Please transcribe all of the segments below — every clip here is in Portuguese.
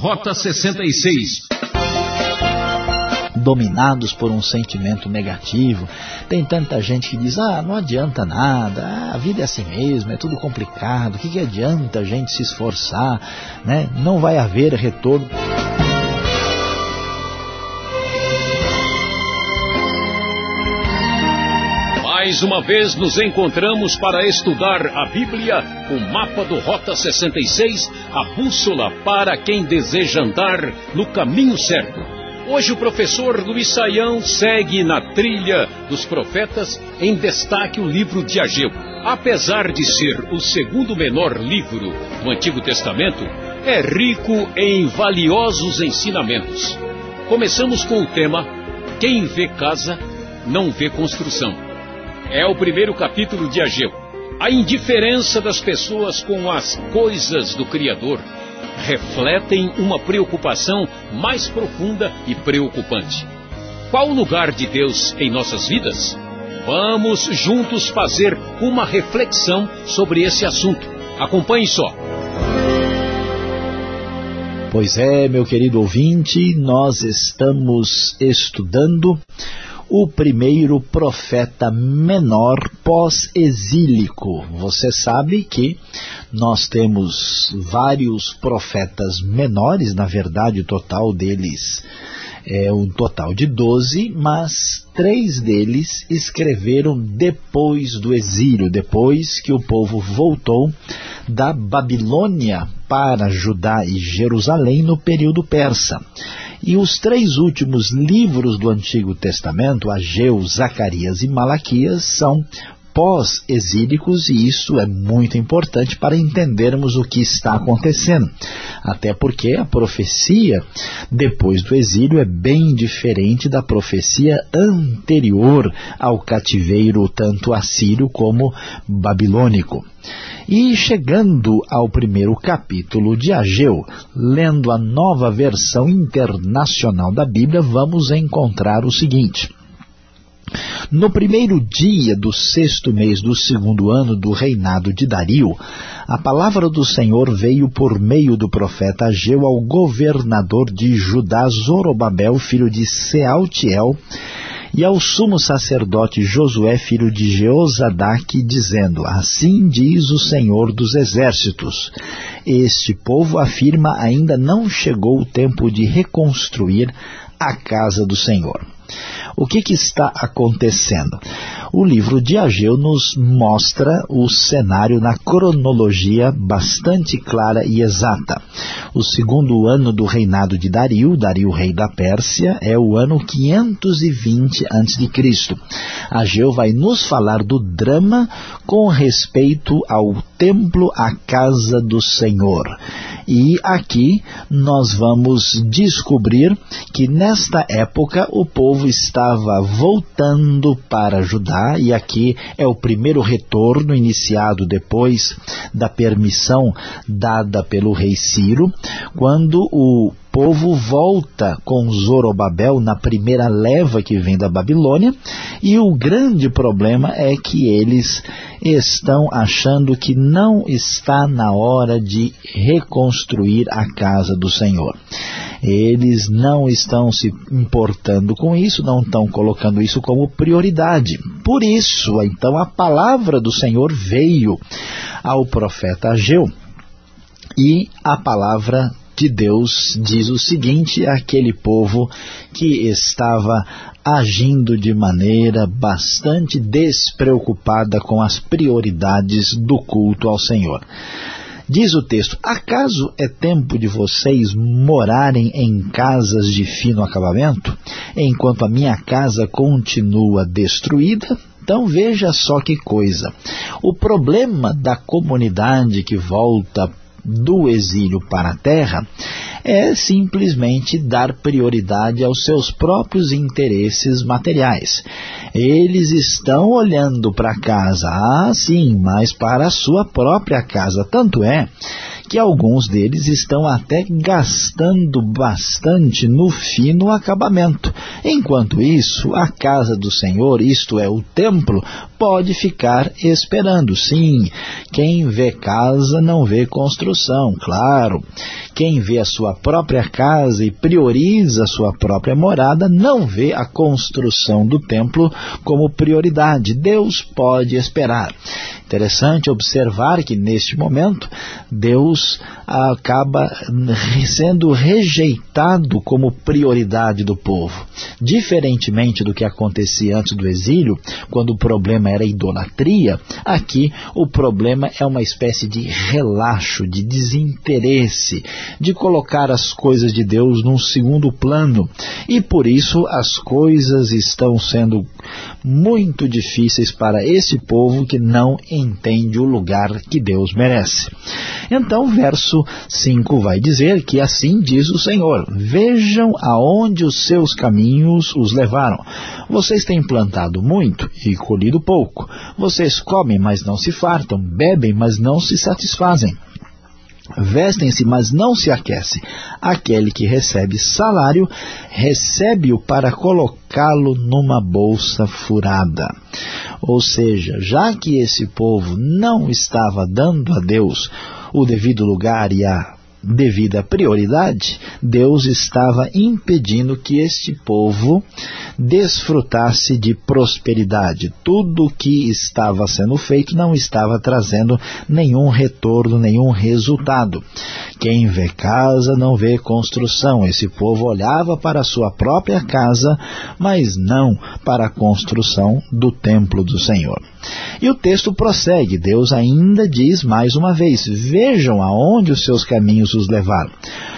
Rota 66 dominados por um sentimento negativo. Tem tanta gente que diz, ah, não adianta nada, ah, a vida é assim mesmo, é tudo complicado, o que, que adianta a gente se esforçar, né? não vai haver retorno. Mais uma vez nos encontramos para estudar a Bíblia, o mapa do Rota 66, a bússola para quem deseja andar no caminho certo. Hoje o professor Luiz Saião segue na trilha dos profetas, em destaque o livro de Ageu. Apesar de ser o segundo menor livro do Antigo Testamento, é rico em valiosos ensinamentos. Começamos com o tema Quem vê casa, não vê construção é o primeiro capítulo de Ageu. A indiferença das pessoas com as coisas do Criador refletem uma preocupação mais profunda e preocupante. Qual o lugar de Deus em nossas vidas? Vamos juntos fazer uma reflexão sobre esse assunto. Acompanhe só. Pois é, meu querido ouvinte, nós estamos estudando o primeiro profeta menor pós-exílico. Você sabe que nós temos vários profetas menores, na verdade o total deles é um total de doze, mas três deles escreveram depois do exílio, depois que o povo voltou da Babilônia para Judá e Jerusalém no período persa. E os três últimos livros do Antigo Testamento, Ageu, Zacarias e Malaquias, são pós-exílicos e isso é muito importante para entendermos o que está acontecendo. Até porque a profecia depois do exílio é bem diferente da profecia anterior ao cativeiro tanto assírio como babilônico. E chegando ao primeiro capítulo de Ageu, lendo a nova versão internacional da Bíblia, vamos encontrar o seguinte... No primeiro dia do sexto mês do segundo ano do reinado de Dario, a palavra do Senhor veio por meio do profeta Ageu ao governador de Judá, Zorobabel, filho de Sealtiel, e ao sumo sacerdote Josué, filho de Jeozadak, dizendo, Assim diz o Senhor dos Exércitos, este povo afirma ainda não chegou o tempo de reconstruir a casa do Senhor. O que, que está acontecendo? O livro de Ageu nos mostra o cenário na cronologia bastante clara e exata. O segundo ano do reinado de Dario, Dario rei da Pérsia, é o ano 520 a.C. Ageu vai nos falar do drama com respeito ao templo, a casa do Senhor. E aqui nós vamos descobrir que nesta época o povo estava voltando para Judá, e aqui é o primeiro retorno iniciado depois da permissão dada pelo rei Ciro, quando o povo volta com Zorobabel na primeira leva que vem da Babilônia e o grande problema é que eles estão achando que não está na hora de reconstruir a casa do Senhor. Eles não estão se importando com isso, não estão colocando isso como prioridade. Por isso, então, a palavra do Senhor veio ao profeta Ageu e a palavra de Deus diz o seguinte àquele povo que estava agindo de maneira bastante despreocupada com as prioridades do culto ao Senhor. Diz o texto, acaso é tempo de vocês morarem em casas de fino acabamento, enquanto a minha casa continua destruída? Então veja só que coisa. O problema da comunidade que volta do exílio para a terra é simplesmente dar prioridade aos seus próprios interesses materiais. Eles estão olhando para casa, ah sim, mas para a sua própria casa. Tanto é que alguns deles estão até gastando bastante no fino acabamento. Enquanto isso, a casa do Senhor, isto é, o templo, pode ficar esperando. Sim, quem vê casa não vê construção, claro. Quem vê a sua própria casa e prioriza a sua própria morada não vê a construção do templo como prioridade. Deus pode esperar. Interessante observar que neste momento Deus acaba sendo rejeitado como prioridade do povo. Diferentemente do que acontecia antes do exílio, quando o problema era idolatria, aqui o problema é uma espécie de relaxo, de desinteresse, de colocar as coisas de Deus num segundo plano. E por isso as coisas estão sendo muito difíceis para esse povo que não entende o lugar que Deus merece. Então, verso 5 vai dizer que assim diz o Senhor, vejam aonde os seus caminhos os levaram. Vocês têm plantado muito e colhido pouco. Vocês comem, mas não se fartam, bebem, mas não se satisfazem. Vestem-se, mas não se aquecem. Aquele que recebe salário, recebe-o para colocá-lo numa bolsa furada. Ou seja, já que esse povo não estava dando a Deus o devido lugar e a devida prioridade, Deus estava impedindo que este povo desfrutasse de prosperidade. Tudo o que estava sendo feito não estava trazendo nenhum retorno, nenhum resultado. Quem vê casa não vê construção. Esse povo olhava para a sua própria casa, mas não para a construção do templo do Senhor. E o texto prossegue, Deus ainda diz mais uma vez, vejam aonde os seus caminhos os levaram.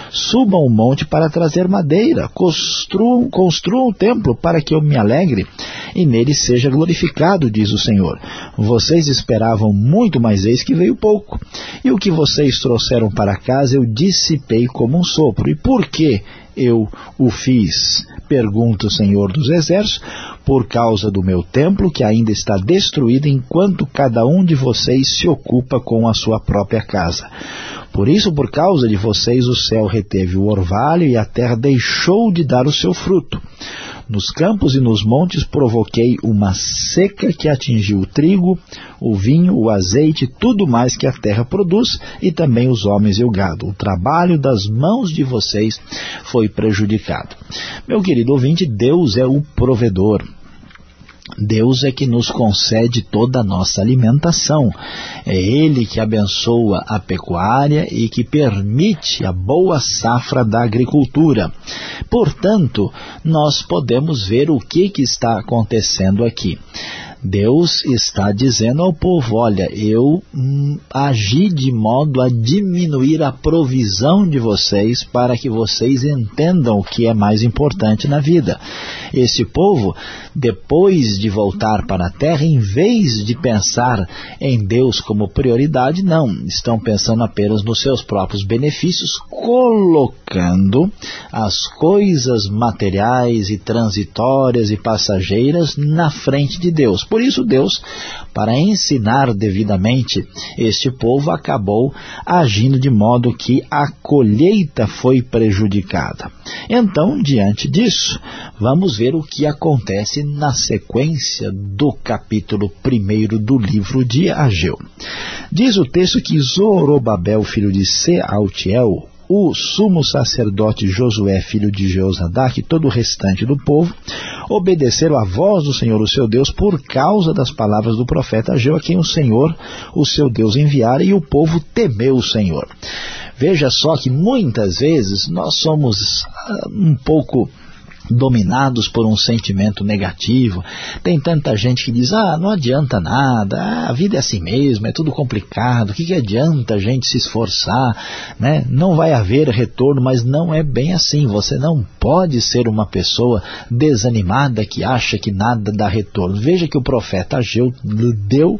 Subam o monte para trazer madeira, construam, construam o templo para que eu me alegre e nele seja glorificado, diz o Senhor. Vocês esperavam muito, mas eis que veio pouco. E o que vocês trouxeram para casa eu dissipei como um sopro. E por que eu o fiz? Pergunta o Senhor dos Exércitos, por causa do meu templo que ainda está destruído enquanto cada um de vocês se ocupa com a sua própria casa. Por isso, por causa de vocês, o céu reteve o orvalho e a terra deixou de dar o seu fruto. Nos campos e nos montes provoquei uma seca que atingiu o trigo, o vinho, o azeite, tudo mais que a terra produz, e também os homens e o gado. O trabalho das mãos de vocês foi prejudicado. Meu querido ouvinte, Deus é o provedor. Deus é que nos concede toda a nossa alimentação. É Ele que abençoa a pecuária e que permite a boa safra da agricultura. Portanto, nós podemos ver o que, que está acontecendo aqui. Deus está dizendo ao povo, olha, eu hum, agi de modo a diminuir a provisão de vocês para que vocês entendam o que é mais importante na vida. Esse povo, depois de voltar para a terra, em vez de pensar em Deus como prioridade, não, estão pensando apenas nos seus próprios benefícios, colocando as coisas materiais e transitórias e passageiras na frente de Deus. Por isso Deus, para ensinar devidamente este povo, acabou agindo de modo que a colheita foi prejudicada. Então, diante disso, vamos ver o que acontece na sequência do capítulo 1 do livro de Ageu. Diz o texto que Zorobabel, filho de Sealtiel, o sumo sacerdote Josué, filho de Jeozadak, e todo o restante do povo, obedeceram à voz do Senhor, o seu Deus, por causa das palavras do profeta Ageu, a quem o Senhor, o seu Deus, enviara, e o povo temeu o Senhor. Veja só que muitas vezes nós somos uh, um pouco dominados por um sentimento negativo. Tem tanta gente que diz, ah, não adianta nada, ah, a vida é assim mesmo, é tudo complicado, o que, que adianta a gente se esforçar, né? não vai haver retorno, mas não é bem assim, você não pode ser uma pessoa desanimada que acha que nada dá retorno. Veja que o profeta Ageu deu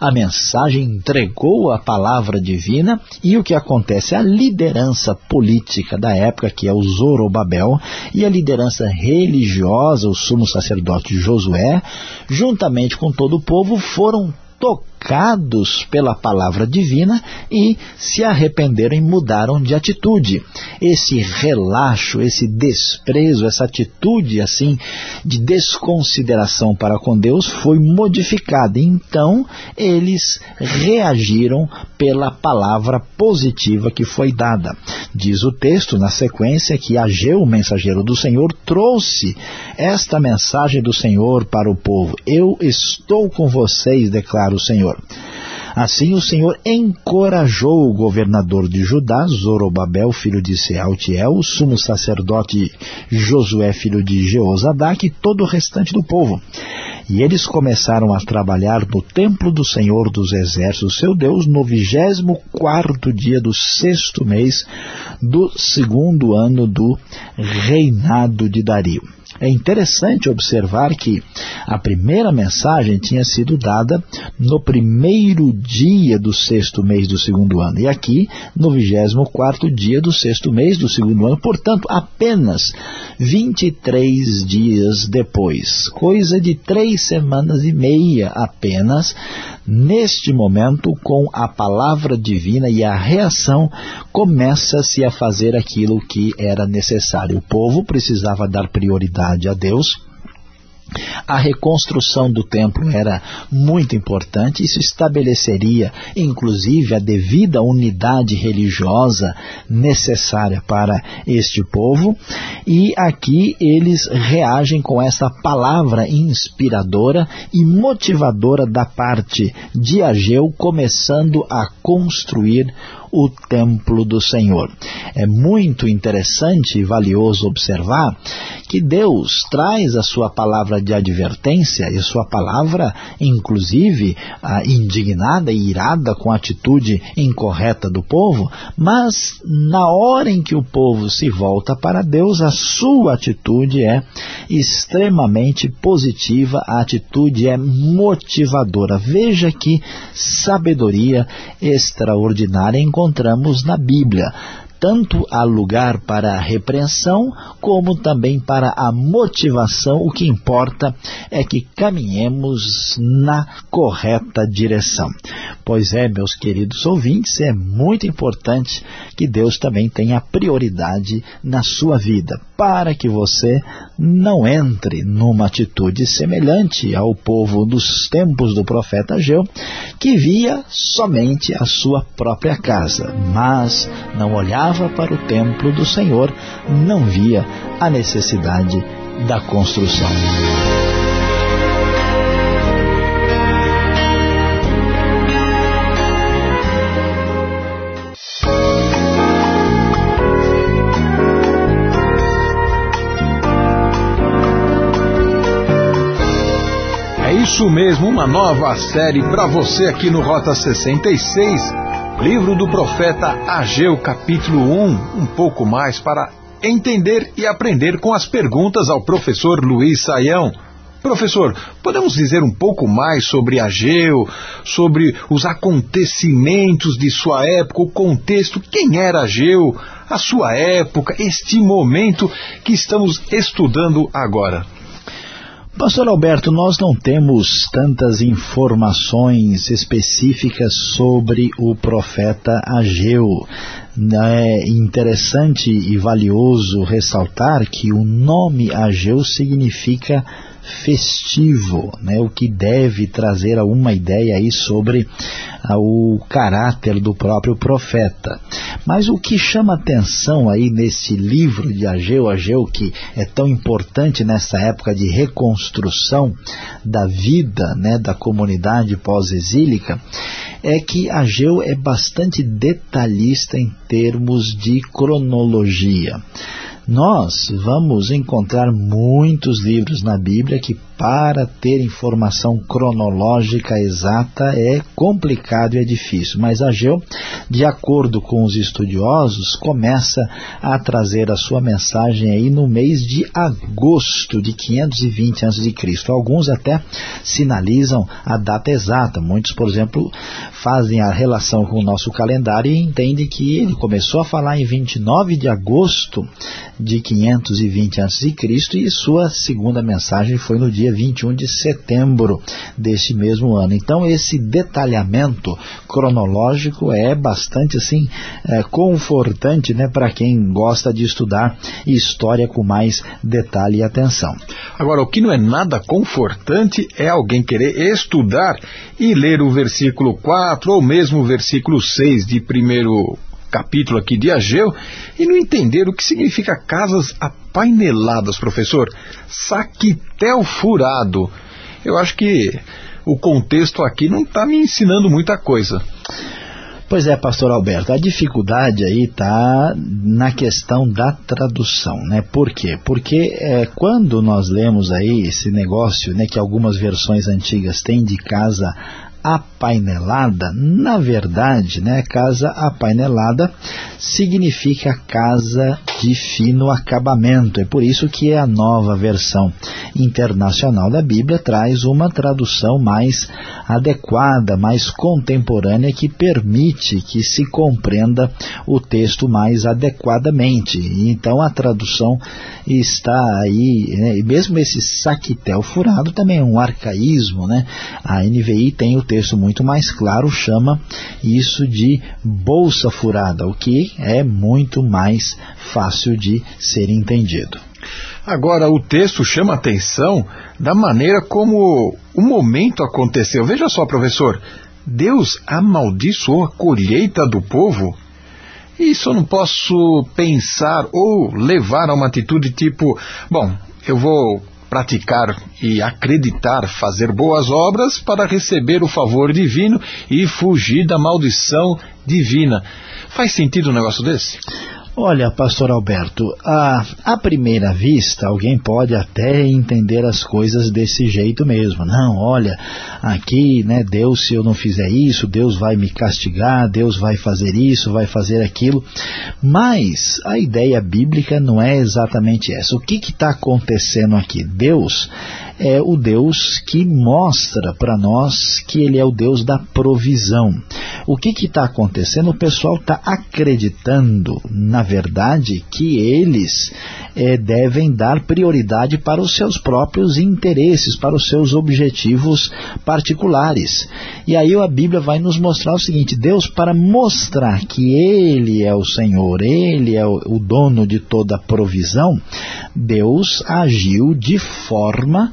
a mensagem, entregou a palavra divina e o que acontece? A liderança política da época, que é o Zorobabel, e a liderança religiosa, o sumo sacerdote Josué, juntamente com todo o povo, foram tocados tocados pela palavra divina e se arrependeram e mudaram de atitude. Esse relaxo, esse desprezo, essa atitude assim de desconsideração para com Deus foi modificada. Então, eles reagiram pela palavra positiva que foi dada. Diz o texto na sequência que Ageu, o mensageiro do Senhor, trouxe esta mensagem do Senhor para o povo. Eu estou com vocês, declara o Senhor. Assim o Senhor encorajou o governador de Judá, Zorobabel, filho de Sealtiel, o sumo sacerdote Josué, filho de Jeozadak, e todo o restante do povo. E eles começaram a trabalhar no templo do Senhor dos Exércitos, seu Deus, no vigésimo quarto dia do sexto mês do segundo ano do reinado de Dario. É interessante observar que a primeira mensagem tinha sido dada no primeiro dia do sexto mês do segundo ano. E aqui, no vigésimo quarto dia do sexto mês do segundo ano. Portanto, apenas 23 dias depois. Coisa de três semanas e meia apenas Neste momento, com a palavra divina e a reação, começa-se a fazer aquilo que era necessário. O povo precisava dar prioridade a Deus, a reconstrução do templo era muito importante, isso estabeleceria inclusive a devida unidade religiosa necessária para este povo. E aqui eles reagem com essa palavra inspiradora e motivadora da parte de Ageu começando a construir o templo do Senhor. É muito interessante e valioso observar que Deus traz a sua palavra de advertência e sua palavra, inclusive, indignada e irada com a atitude incorreta do povo, mas na hora em que o povo se volta para Deus, a sua atitude é extremamente positiva, a atitude é motivadora. Veja que sabedoria extraordinária encontramos na Bíblia tanto há lugar para a repreensão, como também para a motivação. O que importa é que caminhemos na correta direção. Pois é, meus queridos ouvintes, é muito importante que Deus também tenha prioridade na sua vida, para que você não entre numa atitude semelhante ao povo dos tempos do profeta Ageu, que via somente a sua própria casa, mas não olhava para o templo do Senhor, não via a necessidade da construção. Isso mesmo, uma nova série para você aqui no Rota 66 Livro do profeta Ageu, capítulo 1, um pouco mais para entender e aprender com as perguntas ao professor Luiz Saião. Professor, podemos dizer um pouco mais sobre Ageu, sobre os acontecimentos de sua época, o contexto, quem era Ageu, a sua época, este momento que estamos estudando agora? Pastor Alberto, nós não temos tantas informações específicas sobre o profeta Ageu. É interessante e valioso ressaltar que o nome Ageu significa festivo, né, o que deve trazer uma ideia aí sobre ah, o caráter do próprio profeta. Mas o que chama atenção aí nesse livro de Ageu, Ageu que é tão importante nessa época de reconstrução da vida né, da comunidade pós-exílica, é que Ageu é bastante detalhista em termos de cronologia. Nós vamos encontrar muitos livros na Bíblia que para ter informação cronológica exata é complicado e é difícil. Mas Ageu, de acordo com os estudiosos, começa a trazer a sua mensagem aí no mês de agosto de 520 a.C. Alguns até sinalizam a data exata. Muitos, por exemplo, fazem a relação com o nosso calendário e entendem que ele começou a falar em 29 de agosto de 520 a.C. e sua segunda mensagem foi no dia 21 de setembro deste mesmo ano. Então esse detalhamento cronológico é bastante assim é, confortante né, para quem gosta de estudar história com mais detalhe e atenção. Agora, o que não é nada confortante é alguém querer estudar e ler o versículo 4 ou mesmo o versículo 6 de primeiro capítulo aqui de Ageu e não entender o que significa casas apaineladas, professor. Saquitel furado. Eu acho que o contexto aqui não está me ensinando muita coisa. Pois é, pastor Alberto, a dificuldade aí está na questão da tradução, né? Por quê? Porque é, quando nós lemos aí esse negócio, né, que algumas versões antigas têm de casa apainelada, na verdade, né, casa apainelada significa casa de fino acabamento. É por isso que a nova versão internacional da Bíblia traz uma tradução mais adequada, mais contemporânea, que permite que se compreenda o texto mais adequadamente. Então a tradução está aí, né, mesmo esse saquitel furado também é um arcaísmo, né? A NVI tem o texto muito mais claro, chama isso de bolsa furada, o que é muito mais fácil de ser entendido. Agora, o texto chama atenção da maneira como o momento aconteceu. Veja só, professor, Deus amaldiçoou a colheita do povo? Isso eu não posso pensar ou levar a uma atitude tipo, bom, eu vou praticar e acreditar fazer boas obras para receber o favor divino e fugir da maldição divina. Faz sentido um negócio desse? Olha, pastor Alberto, à primeira vista, alguém pode até entender as coisas desse jeito mesmo. Não, olha, aqui, né, Deus, se eu não fizer isso, Deus vai me castigar, Deus vai fazer isso, vai fazer aquilo. Mas a ideia bíblica não é exatamente essa. O que está acontecendo aqui? Deus é o Deus que mostra para nós que Ele é o Deus da provisão. O que está acontecendo? O pessoal está acreditando, na verdade, que eles é, devem dar prioridade para os seus próprios interesses, para os seus objetivos particulares. E aí a Bíblia vai nos mostrar o seguinte, Deus, para mostrar que Ele é o Senhor, Ele é o, o dono de toda a provisão, Deus agiu de forma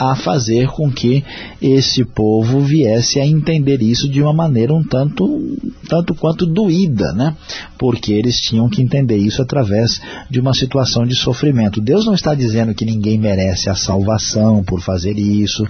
a fazer com que esse povo viesse a entender isso de uma maneira um tanto, tanto quanto doída, né? Porque eles tinham que entender isso através de uma situação de sofrimento. Deus não está dizendo que ninguém merece a salvação por fazer isso.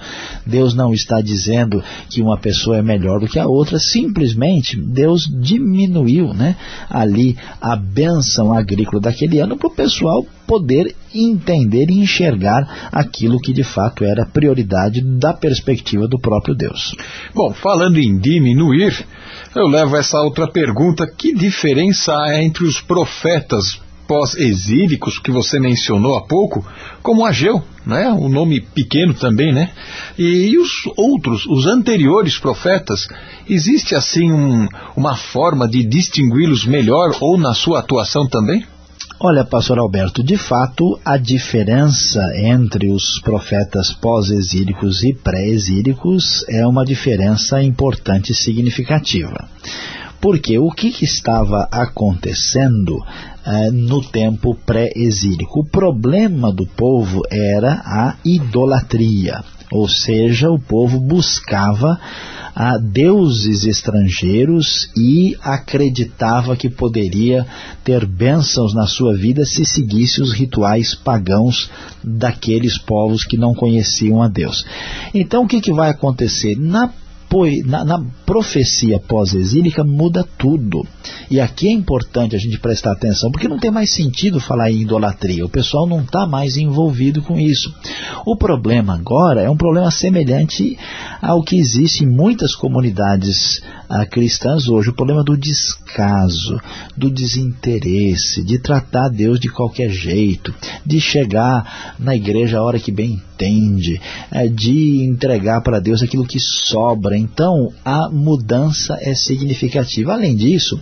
Deus não está dizendo que uma pessoa é melhor do que a outra. Simplesmente Deus diminuiu, né? Ali a bênção agrícola daquele ano para o pessoal poder entender e enxergar aquilo que de fato era prioridade da perspectiva do próprio Deus. Bom, falando em diminuir, eu levo essa outra pergunta: que diferença há entre os profetas pós-exílicos que você mencionou há pouco, como Ageu, né? um nome pequeno também, né? E os outros, os anteriores profetas, existe assim um, uma forma de distingui-los melhor ou na sua atuação também? Olha, pastor Alberto, de fato, a diferença entre os profetas pós-exílicos e pré-exílicos é uma diferença importante e significativa. Porque o que, que estava acontecendo eh, no tempo pré-exílico? O problema do povo era a idolatria, ou seja, o povo buscava a deuses estrangeiros e acreditava que poderia ter bênçãos na sua vida se seguisse os rituais pagãos daqueles povos que não conheciam a Deus. Então o que, que vai acontecer? Na na, na profecia pós-exílica muda tudo. E aqui é importante a gente prestar atenção, porque não tem mais sentido falar em idolatria. O pessoal não está mais envolvido com isso. O problema agora é um problema semelhante ao que existe em muitas comunidades ah, cristãs hoje, o problema do descaso, do desinteresse, de tratar Deus de qualquer jeito, de chegar na igreja a hora que bem entende, é, de entregar para Deus aquilo que sobra. Então, a mudança é significativa. Além disso,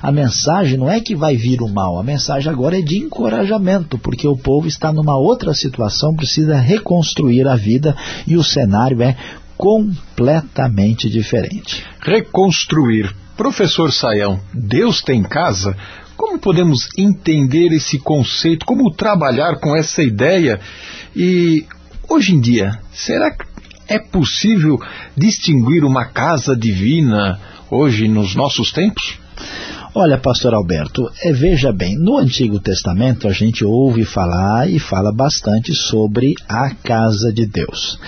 a mensagem não é que vai vir o mal, a mensagem agora é de encorajamento, porque o povo está numa outra situação, precisa reconstruir a vida e o cenário é completamente diferente. Reconstruir. Professor Saião, Deus tem casa? Como podemos entender esse conceito? Como trabalhar com essa ideia? E hoje em dia, será que é possível distinguir uma casa divina hoje nos nossos tempos? Olha, pastor Alberto, é, veja bem, no Antigo Testamento a gente ouve falar e fala bastante sobre a casa de Deus.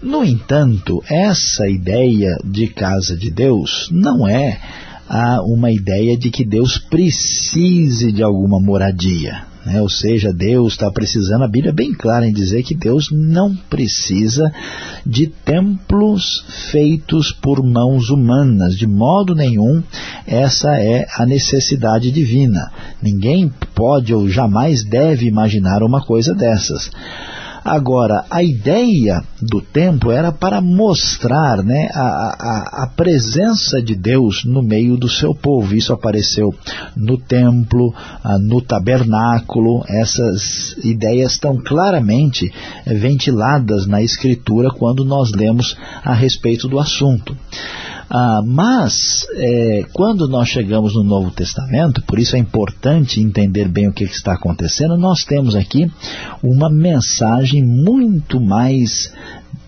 No entanto, essa ideia de casa de Deus não é ah, uma ideia de que Deus precise de alguma moradia. Né? Ou seja, Deus está precisando, a Bíblia é bem clara em dizer que Deus não precisa de templos feitos por mãos humanas, de modo nenhum essa é a necessidade divina. Ninguém pode ou jamais deve imaginar uma coisa dessas. Agora, a ideia do templo era para mostrar né, a, a, a, presença de Deus no meio do seu povo. Isso apareceu no templo, ah, no tabernáculo. Essas ideias estão claramente ventiladas na Escritura quando nós lemos a respeito do assunto. Ah, mas, é, quando nós chegamos no Novo Testamento, por isso é importante entender bem o que, que está acontecendo, nós temos aqui uma mensagem muito mais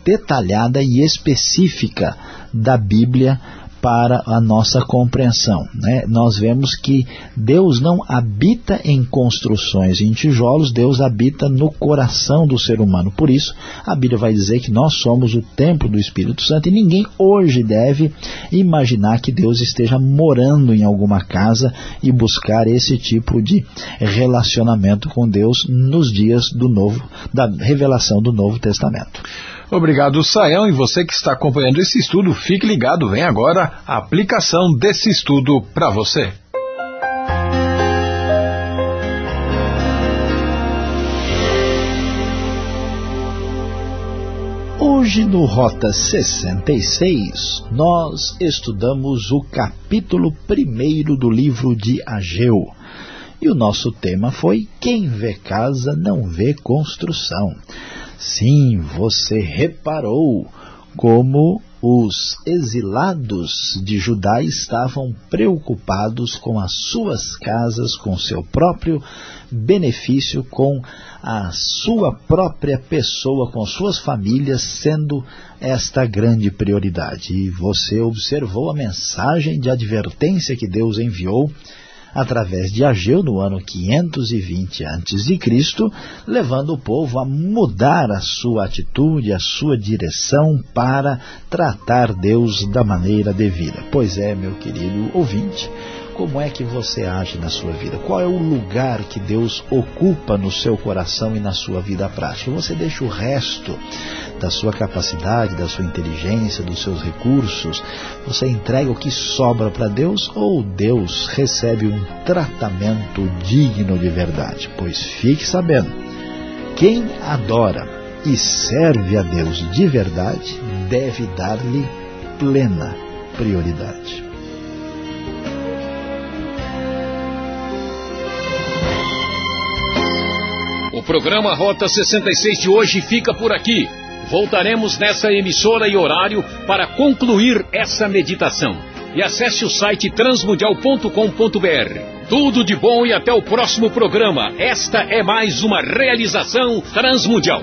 detalhada e específica da Bíblia para a nossa compreensão. Né? Nós vemos que Deus não habita em construções em tijolos, Deus habita no coração do ser humano. Por isso, a Bíblia vai dizer que nós somos o templo do Espírito Santo e ninguém hoje deve imaginar que Deus esteja morando em alguma casa e buscar esse tipo de relacionamento com Deus nos dias do novo, da revelação do Novo Testamento. Obrigado, Saião. E você que está acompanhando esse estudo, fique ligado. Vem agora a aplicação desse estudo para você. Hoje no Rota 66, nós estudamos o capítulo 1 do livro de Ageu. E o nosso tema foi Quem vê casa não vê construção. Sim, você reparou como os exilados de Judá estavam preocupados com as suas casas, com seu próprio benefício, com a sua própria pessoa, com suas famílias, sendo esta grande prioridade. E você observou a mensagem de advertência que Deus enviou através de Ageu no ano 520 a.C., levando o povo a mudar a sua atitude, a sua direção para tratar Deus da maneira devida. Pois é, meu querido ouvinte, como é que você age na sua vida? Qual é o lugar que Deus ocupa no seu coração e na sua vida prática? Você deixa o resto da sua capacidade, da sua inteligência, dos seus recursos, você entrega o que sobra para Deus ou Deus recebe um tratamento digno de verdade? Pois fique sabendo, quem adora e serve a Deus de verdade deve dar-lhe plena prioridade. O programa Rota 66 de hoje fica por aqui. Voltaremos nessa emissora e horário para concluir essa meditação. E acesse o site transmundial.com.br. Tudo de bom e até o próximo programa. Esta é mais uma realização transmundial.